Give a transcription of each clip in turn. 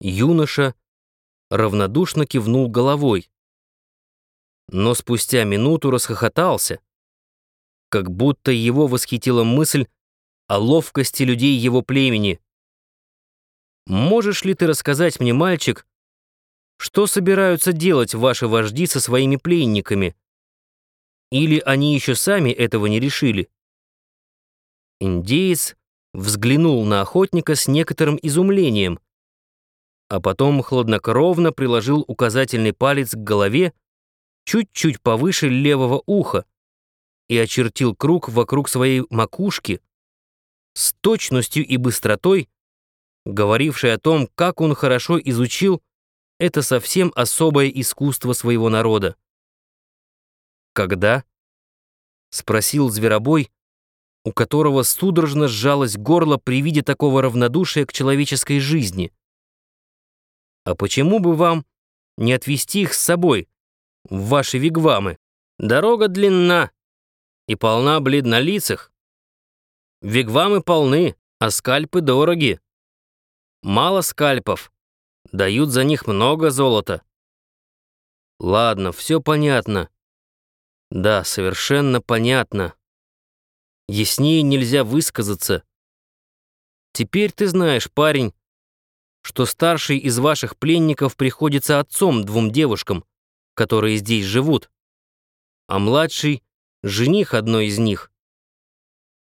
Юноша равнодушно кивнул головой, но спустя минуту расхохотался, как будто его восхитила мысль о ловкости людей его племени. «Можешь ли ты рассказать мне, мальчик, что собираются делать ваши вожди со своими пленниками? Или они еще сами этого не решили?» Индеец взглянул на охотника с некоторым изумлением, а потом хладнокровно приложил указательный палец к голове чуть-чуть повыше левого уха и очертил круг вокруг своей макушки с точностью и быстротой, говорившей о том, как он хорошо изучил это совсем особое искусство своего народа. «Когда?» — спросил зверобой, у которого судорожно сжалось горло при виде такого равнодушия к человеческой жизни. «А почему бы вам не отвезти их с собой в ваши вигвамы? Дорога длинна и полна бледнолицых. Вигвамы полны, а скальпы дороги. Мало скальпов, дают за них много золота. Ладно, все понятно. Да, совершенно понятно. Яснее нельзя высказаться. Теперь ты знаешь, парень, что старший из ваших пленников приходится отцом двум девушкам, которые здесь живут, а младший — жених одной из них.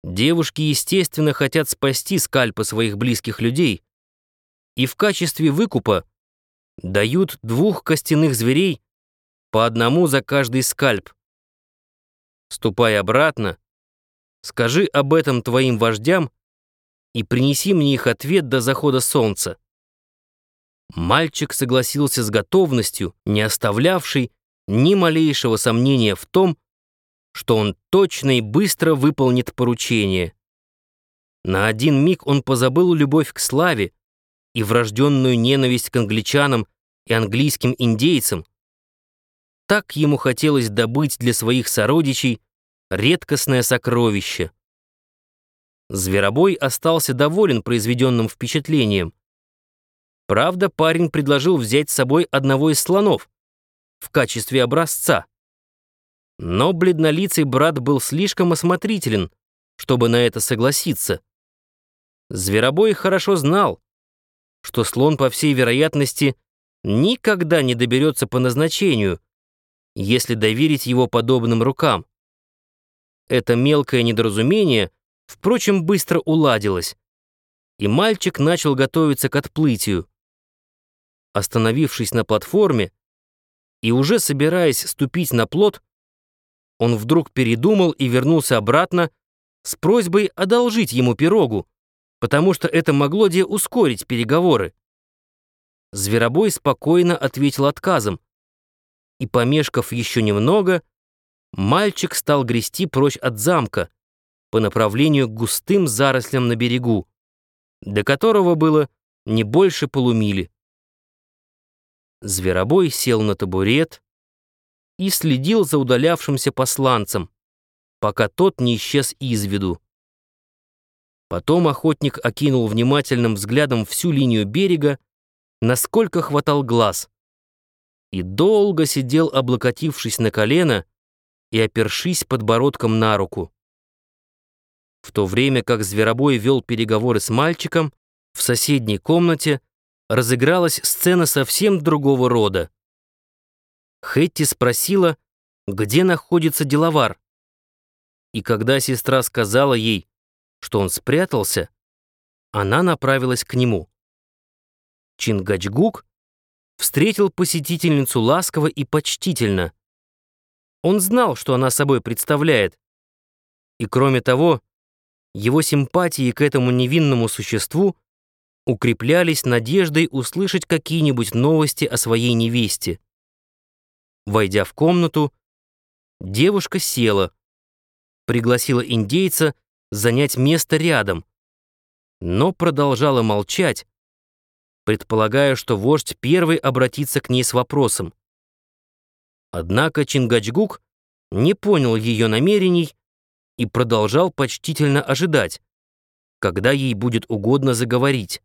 Девушки, естественно, хотят спасти скальпы своих близких людей и в качестве выкупа дают двух костяных зверей по одному за каждый скальп. Ступай обратно, Скажи об этом твоим вождям и принеси мне их ответ до захода солнца». Мальчик согласился с готовностью, не оставлявшей ни малейшего сомнения в том, что он точно и быстро выполнит поручение. На один миг он позабыл любовь к славе и врожденную ненависть к англичанам и английским индейцам. Так ему хотелось добыть для своих сородичей редкостное сокровище. Зверобой остался доволен произведенным впечатлением. Правда, парень предложил взять с собой одного из слонов в качестве образца. Но бледнолицый брат был слишком осмотрителен, чтобы на это согласиться. Зверобой хорошо знал, что слон, по всей вероятности, никогда не доберется по назначению, если доверить его подобным рукам. Это мелкое недоразумение, впрочем, быстро уладилось, и мальчик начал готовиться к отплытию. Остановившись на платформе и уже собираясь ступить на плот, он вдруг передумал и вернулся обратно с просьбой одолжить ему пирогу, потому что это могло де ускорить переговоры. Зверобой спокойно ответил отказом, и, помешков еще немного, мальчик стал грести прочь от замка по направлению к густым зарослям на берегу, до которого было не больше полумили. Зверобой сел на табурет и следил за удалявшимся посланцем, пока тот не исчез из виду. Потом охотник окинул внимательным взглядом всю линию берега, насколько хватал глаз, и долго сидел, облокотившись на колено, и опершись подбородком на руку. В то время как Зверобой вел переговоры с мальчиком, в соседней комнате разыгралась сцена совсем другого рода. Хэтти спросила, где находится деловар. И когда сестра сказала ей, что он спрятался, она направилась к нему. Чингачгук встретил посетительницу ласково и почтительно. Он знал, что она собой представляет. И кроме того, его симпатии к этому невинному существу укреплялись надеждой услышать какие-нибудь новости о своей невесте. Войдя в комнату, девушка села, пригласила индейца занять место рядом, но продолжала молчать, предполагая, что вождь первый обратится к ней с вопросом. Однако Чингачгук не понял ее намерений и продолжал почтительно ожидать, когда ей будет угодно заговорить.